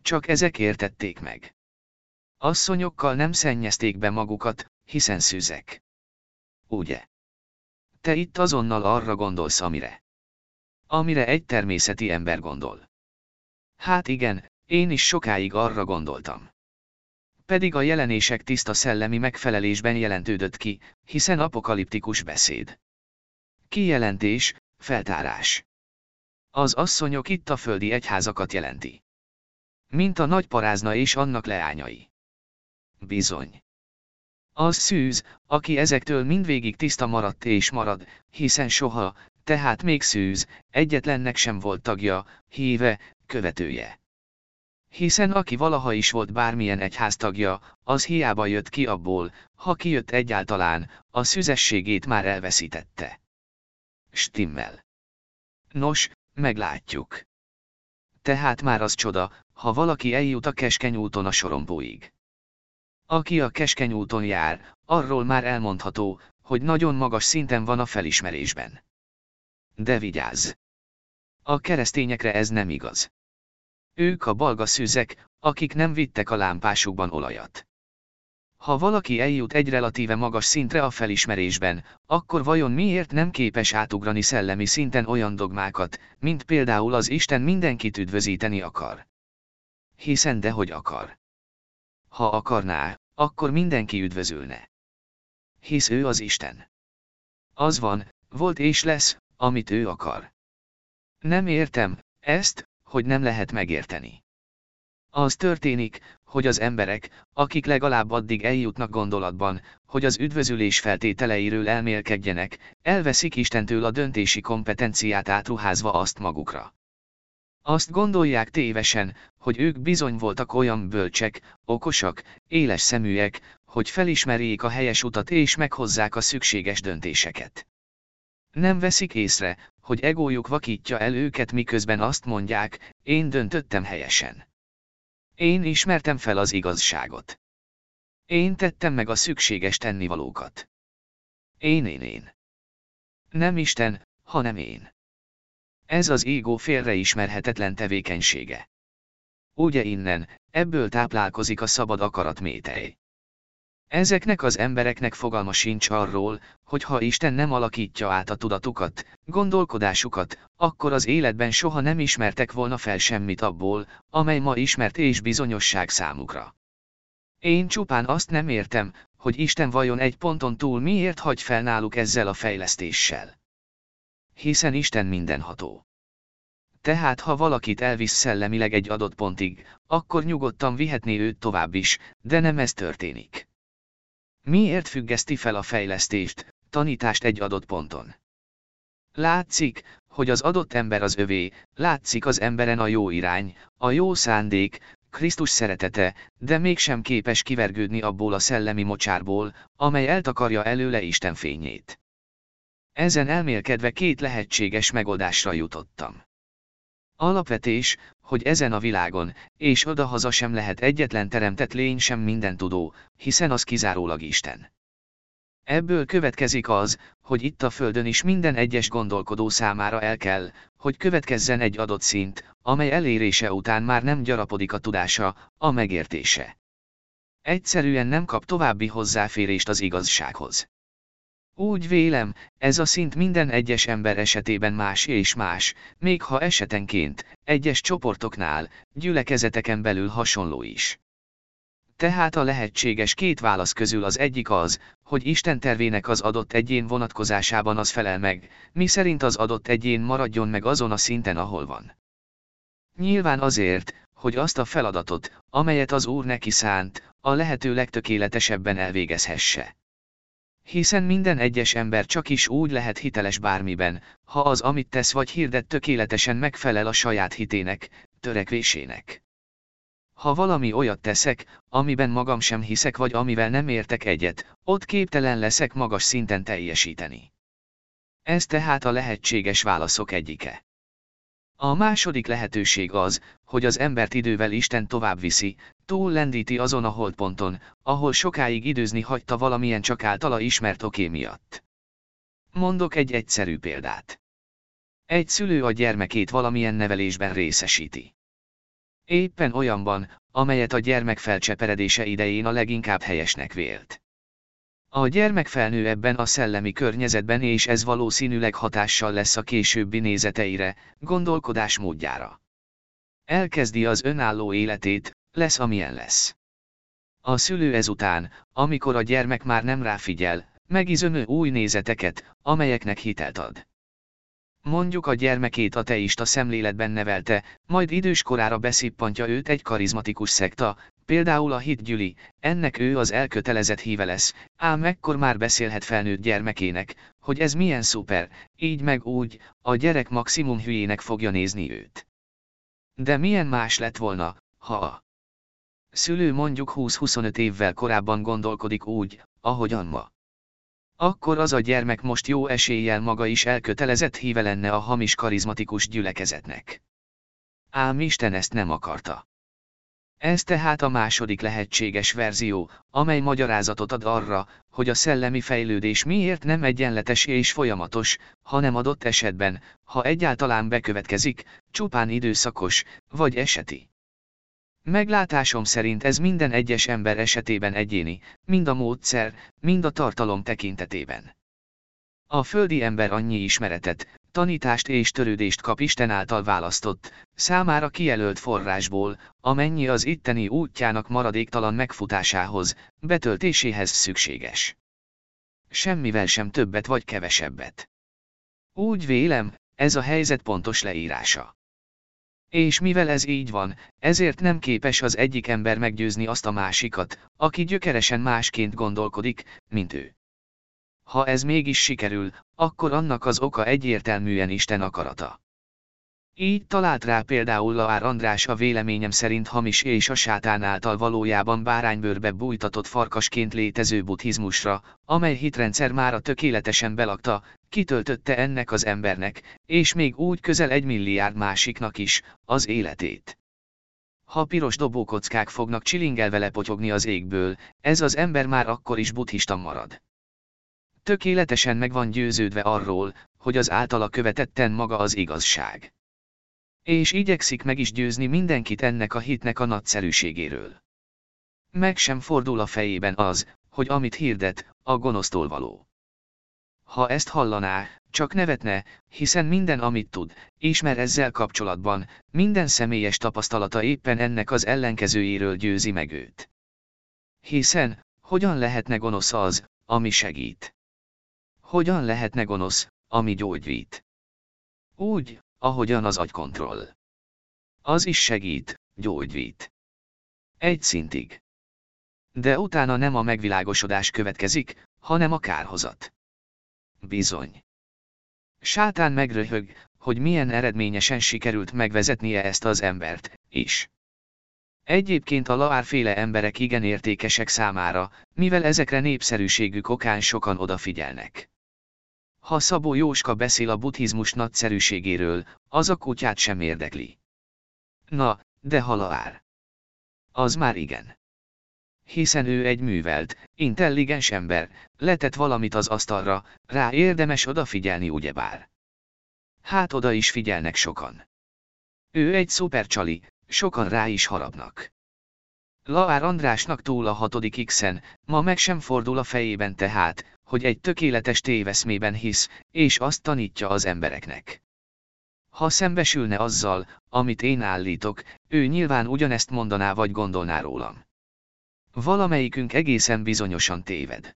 Csak ezek értették meg. Asszonyokkal nem szennyezték be magukat, hiszen szűzek. Ugye? Te itt azonnal arra gondolsz, amire. Amire egy természeti ember gondol. Hát igen, én is sokáig arra gondoltam. Pedig a jelenések tiszta szellemi megfelelésben jelentődött ki, hiszen apokaliptikus beszéd. Kijelentés, feltárás. Az asszonyok itt a földi egyházakat jelenti. Mint a nagy parázna és annak leányai. Bizony. Az szűz, aki ezektől mindvégig tiszta maradt és marad, hiszen soha, tehát még szűz, egyetlennek sem volt tagja, híve, követője. Hiszen aki valaha is volt bármilyen egyház tagja, az hiába jött ki abból, ha kijött egyáltalán, a szüzességét már elveszítette. Stimmel. Nos, meglátjuk. Tehát már az csoda, ha valaki eljut a keskeny úton a sorompóig. Aki a keskeny úton jár, arról már elmondható, hogy nagyon magas szinten van a felismerésben. De vigyázz! A keresztényekre ez nem igaz. Ők a balga szűzek, akik nem vittek a lámpásukban olajat. Ha valaki eljut egy relatíve magas szintre a felismerésben, akkor vajon miért nem képes átugrani szellemi szinten olyan dogmákat, mint például az Isten mindenkit üdvözíteni akar? Hiszen dehogy akar. Ha akarná, akkor mindenki üdvözülne. Hisz ő az Isten. Az van, volt és lesz, amit ő akar. Nem értem, ezt, hogy nem lehet megérteni. Az történik, hogy az emberek, akik legalább addig eljutnak gondolatban, hogy az üdvözülés feltételeiről elmélkedjenek, elveszik Istentől a döntési kompetenciát átruházva azt magukra. Azt gondolják tévesen, hogy ők bizony voltak olyan bölcsek, okosak, éles szeműek, hogy felismerjék a helyes utat és meghozzák a szükséges döntéseket. Nem veszik észre, hogy egójuk vakítja el őket miközben azt mondják, én döntöttem helyesen. Én ismertem fel az igazságot. Én tettem meg a szükséges tennivalókat. Én én én. Nem Isten, hanem én. Ez az égó félreismerhetetlen tevékenysége. Ugye innen, ebből táplálkozik a szabad akarat métej. Ezeknek az embereknek fogalma sincs arról, hogy ha Isten nem alakítja át a tudatukat, gondolkodásukat, akkor az életben soha nem ismertek volna fel semmit abból, amely ma ismert és bizonyosság számukra. Én csupán azt nem értem, hogy Isten vajon egy ponton túl miért hagy fel náluk ezzel a fejlesztéssel. Hiszen Isten mindenható. Tehát ha valakit elvisz szellemileg egy adott pontig, akkor nyugodtan vihetné őt tovább is, de nem ez történik. Miért függeszti fel a fejlesztést, tanítást egy adott ponton? Látszik, hogy az adott ember az övé, látszik az emberen a jó irány, a jó szándék, Krisztus szeretete, de mégsem képes kivergődni abból a szellemi mocsárból, amely eltakarja előle Isten fényét. Ezen elmélkedve két lehetséges megoldásra jutottam. Alapvetés, hogy ezen a világon, és odahaza sem lehet egyetlen teremtett lény sem mindentudó, hiszen az kizárólag Isten. Ebből következik az, hogy itt a Földön is minden egyes gondolkodó számára el kell, hogy következzen egy adott szint, amely elérése után már nem gyarapodik a tudása, a megértése. Egyszerűen nem kap további hozzáférést az igazsághoz. Úgy vélem, ez a szint minden egyes ember esetében más és más, még ha esetenként, egyes csoportoknál, gyülekezeteken belül hasonló is. Tehát a lehetséges két válasz közül az egyik az, hogy Isten tervének az adott egyén vonatkozásában az felel meg, mi szerint az adott egyén maradjon meg azon a szinten, ahol van. Nyilván azért, hogy azt a feladatot, amelyet az Úr neki szánt, a lehető legtökéletesebben elvégezhesse. Hiszen minden egyes ember csak is úgy lehet hiteles bármiben, ha az amit tesz vagy hirdet tökéletesen megfelel a saját hitének, törekvésének. Ha valami olyat teszek, amiben magam sem hiszek vagy amivel nem értek egyet, ott képtelen leszek magas szinten teljesíteni. Ez tehát a lehetséges válaszok egyike. A második lehetőség az, hogy az embert idővel Isten tovább viszi, túl lendíti azon a holdponton, ahol sokáig időzni hagyta valamilyen csak általa ismert oké miatt. Mondok egy egyszerű példát. Egy szülő a gyermekét valamilyen nevelésben részesíti. Éppen olyanban, amelyet a gyermek felcseperedése idején a leginkább helyesnek vélt. A gyermek felnő ebben a szellemi környezetben és ez valószínűleg hatással lesz a későbbi nézeteire, gondolkodásmódjára. Elkezdi az önálló életét, lesz amilyen lesz. A szülő ezután, amikor a gyermek már nem ráfigyel, megizönő új nézeteket, amelyeknek hitelt ad. Mondjuk a gyermekét a teista szemléletben nevelte, majd időskorára beszippantja őt egy karizmatikus szekta, például a hitgyüli, ennek ő az elkötelezett híve lesz, ám mekkor már beszélhet felnőtt gyermekének, hogy ez milyen szuper, így meg úgy, a gyerek maximum hülyének fogja nézni őt. De milyen más lett volna, ha a szülő mondjuk 20-25 évvel korábban gondolkodik úgy, ahogyan ma. Akkor az a gyermek most jó eséllyel maga is elkötelezett híve lenne a hamis karizmatikus gyülekezetnek. Ám Isten ezt nem akarta. Ez tehát a második lehetséges verzió, amely magyarázatot ad arra, hogy a szellemi fejlődés miért nem egyenletes és folyamatos, hanem adott esetben, ha egyáltalán bekövetkezik, csupán időszakos, vagy eseti. Meglátásom szerint ez minden egyes ember esetében egyéni, mind a módszer, mind a tartalom tekintetében. A földi ember annyi ismeretet, tanítást és törődést kap Isten által választott, számára kijelölt forrásból, amennyi az itteni útjának maradéktalan megfutásához, betöltéséhez szükséges. Semmivel sem többet vagy kevesebbet. Úgy vélem, ez a helyzet pontos leírása. És mivel ez így van, ezért nem képes az egyik ember meggyőzni azt a másikat, aki gyökeresen másként gondolkodik, mint ő. Ha ez mégis sikerül, akkor annak az oka egyértelműen Isten akarata. Így talált rá például Laár András a véleményem szerint hamis és a sátán által valójában báránybőrbe bújtatott farkasként létező buddhizmusra, amely hitrendszer már a tökéletesen belakta, kitöltötte ennek az embernek, és még úgy közel egy milliárd másiknak is, az életét. Ha piros dobókockák fognak csilingelve lepotyogni az égből, ez az ember már akkor is buddhista marad. Tökéletesen meg van győződve arról, hogy az általa követetten maga az igazság. És igyekszik meg is győzni mindenkit ennek a hitnek a nagyszerűségéről. Meg sem fordul a fejében az, hogy amit hirdet, a gonosztól való. Ha ezt hallaná, csak nevetne, hiszen minden amit tud, ismer ezzel kapcsolatban, minden személyes tapasztalata éppen ennek az ellenkezőjéről győzi meg őt. Hiszen, hogyan lehetne gonosz az, ami segít? Hogyan lehetne gonosz, ami gyógyít? Úgy, ahogyan az agykontroll. Az is segít, gyógyít. Egy szintig. De utána nem a megvilágosodás következik, hanem a kárhozat. Bizony. Sátán megröhög, hogy milyen eredményesen sikerült megvezetnie ezt az embert, is. Egyébként a laárféle emberek igen értékesek számára, mivel ezekre népszerűségük okán sokan odafigyelnek. Ha Szabó Jóska beszél a buddhizmus nagyszerűségéről, az a kutyát sem érdekli. Na, de halál. Az már igen. Hiszen ő egy művelt, intelligens ember, letett valamit az asztalra, rá érdemes odafigyelni ugyebár. Hát oda is figyelnek sokan. Ő egy szupercsali, sokan rá is harapnak. Laár Andrásnak túl a hatodik X-en, ma meg sem fordul a fejében tehát, hogy egy tökéletes téveszmében hisz, és azt tanítja az embereknek. Ha szembesülne azzal, amit én állítok, ő nyilván ugyanezt mondaná vagy gondolná rólam. Valamelyikünk egészen bizonyosan téved.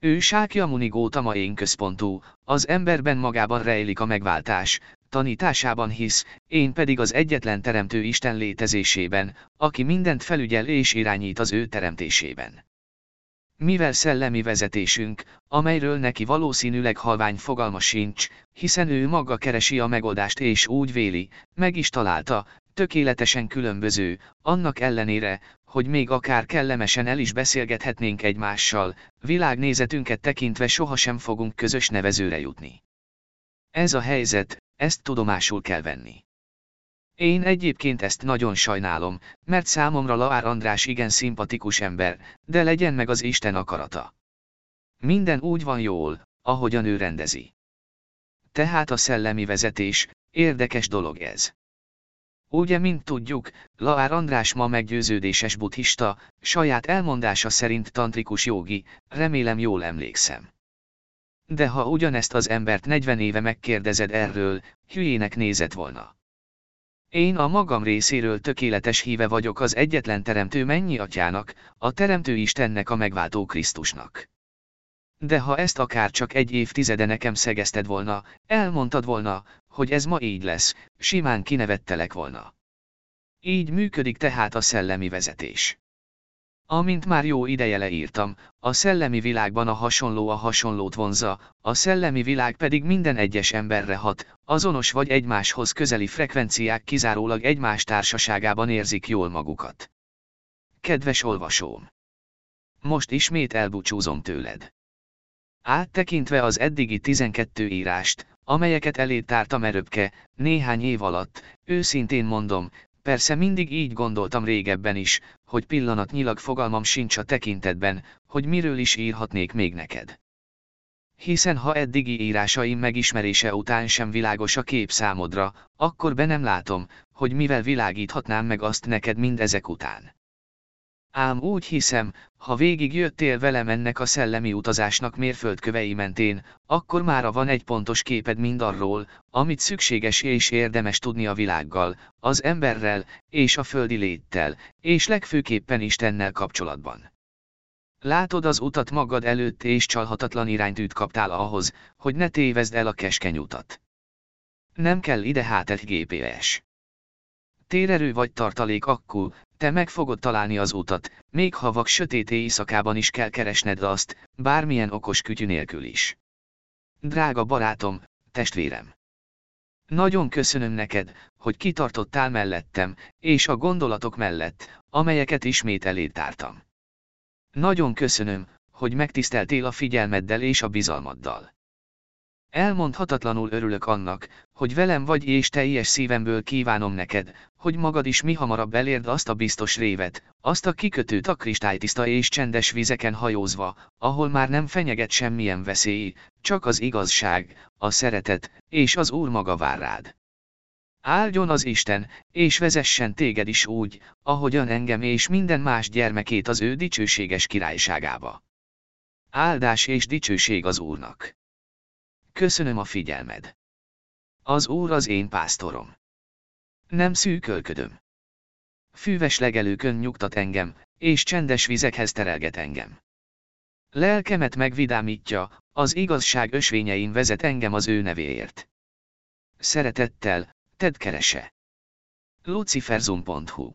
Ő Sákja Muni Gótama én központú, az emberben magában rejlik a megváltás, tanításában hisz, én pedig az egyetlen teremtő Isten létezésében, aki mindent felügyel és irányít az ő teremtésében. Mivel szellemi vezetésünk, amelyről neki valószínűleg halvány fogalma sincs, hiszen ő maga keresi a megoldást és úgy véli, meg is találta, tökéletesen különböző, annak ellenére, hogy még akár kellemesen el is beszélgethetnénk egymással, világnézetünket tekintve sohasem fogunk közös nevezőre jutni. Ez a helyzet, ezt tudomásul kell venni. Én egyébként ezt nagyon sajnálom, mert számomra Laár András igen szimpatikus ember, de legyen meg az Isten akarata. Minden úgy van jól, ahogyan ő rendezi. Tehát a szellemi vezetés, érdekes dolog ez. Ugye, mint tudjuk, Laár András ma meggyőződéses buddhista, saját elmondása szerint tantrikus jogi, remélem jól emlékszem. De ha ugyanezt az embert 40 éve megkérdezed erről, hülyének nézett volna. Én a magam részéről tökéletes híve vagyok az egyetlen teremtő mennyi atyának, a teremtő Istennek a megváltó Krisztusnak. De ha ezt akár csak egy évtizede nekem szegezted volna, elmondtad volna, hogy ez ma így lesz, simán kinevettelek volna. Így működik tehát a szellemi vezetés. Amint már jó ideje leírtam, a szellemi világban a hasonló a hasonlót vonza, a szellemi világ pedig minden egyes emberre hat, azonos vagy egymáshoz közeli frekvenciák kizárólag egymás társaságában érzik jól magukat. Kedves olvasóm! Most ismét elbúcsúzom tőled. Áttekintve az eddigi 12 írást, amelyeket elé tártam erőbke, néhány év alatt, őszintén mondom, Persze mindig így gondoltam régebben is, hogy pillanatnyilag fogalmam sincs a tekintetben, hogy miről is írhatnék még neked. Hiszen ha eddigi írásaim megismerése után sem világos a kép számodra, akkor be nem látom, hogy mivel világíthatnám meg azt neked mind ezek után. Ám úgy hiszem, ha végig jöttél velem ennek a szellemi utazásnak mérföldkövei mentén, akkor mára van egy pontos képed mindarról, amit szükséges és érdemes tudni a világgal, az emberrel, és a földi léttel, és legfőképpen Istennel kapcsolatban. Látod az utat magad előtt és csalhatatlan iránytűt kaptál ahhoz, hogy ne tévezd el a keskeny utat. Nem kell ide hát egy GPS. Térerő vagy tartalék akkor, te meg fogod találni az utat, még ha vak sötét éjszakában is kell keresned azt, bármilyen okos kütyű nélkül is. Drága barátom, testvérem! Nagyon köszönöm neked, hogy kitartottál mellettem, és a gondolatok mellett, amelyeket ismét elétártam. Nagyon köszönöm, hogy megtiszteltél a figyelmeddel és a bizalmaddal. Elmondhatatlanul örülök annak, hogy velem vagy és teljes szívemből kívánom neked, hogy magad is mi hamarabb elérd azt a biztos révet, azt a kikötőt a kristálytiszta és csendes vizeken hajózva, ahol már nem fenyeget semmilyen veszély, csak az igazság, a szeretet, és az Úr maga vár rád. Áldjon az Isten, és vezessen téged is úgy, ahogyan engem és minden más gyermekét az ő dicsőséges királyságába. Áldás és dicsőség az Úrnak. Köszönöm a figyelmed. Az Úr az én pásztorom. Nem szűkölködöm. Fűves legelőkön nyugtat engem, és csendes vizekhez terelget engem. Lelkemet megvidámítja, az igazság ösvényein vezet engem az ő nevéért. Szeretettel, Ted kerese. luciferzum.hu